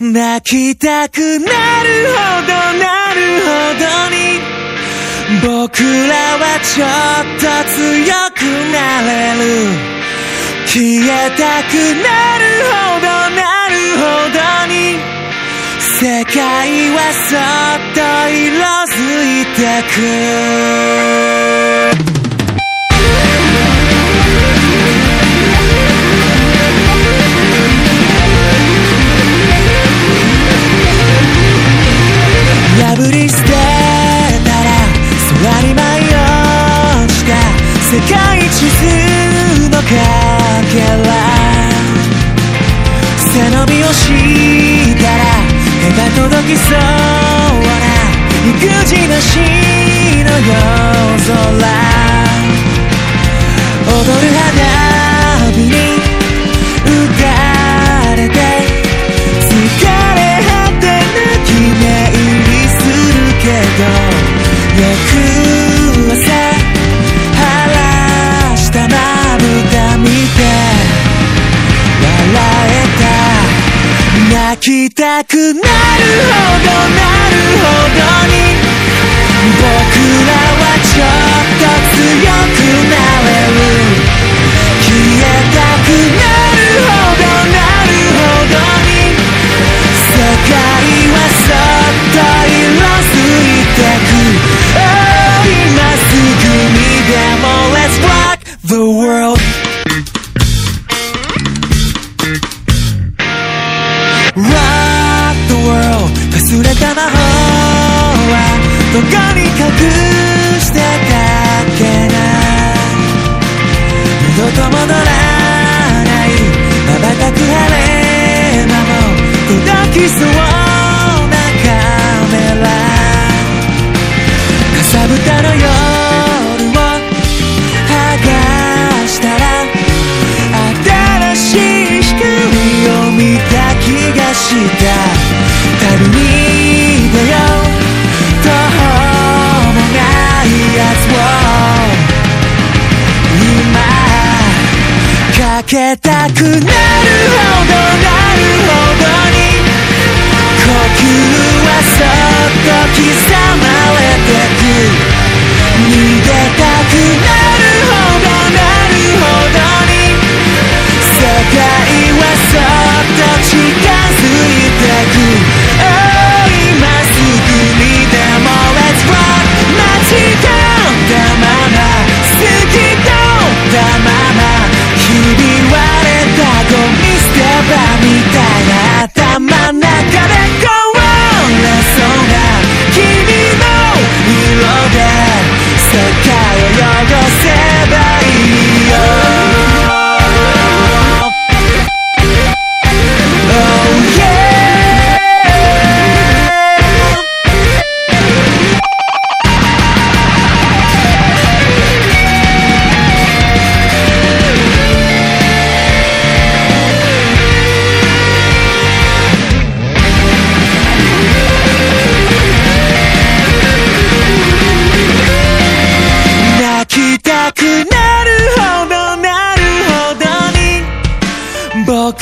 泣きたくなるほどなるほどに。僕らはちょっと強くなれる。消えたくなるほどなるほどに。世界はそっと色づいてく。傷のかけら背伸びをしたら手が届きそうきたくなるほどなるほどに僕らはちょっと強くどこに隠してたっけな。二度と戻らかけたくなるほどなるほどに。呼吸はそっと刻ま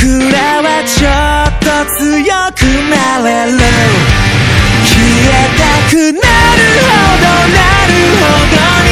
らはちょっと強くなれる。消えたくなるほどなるほどに。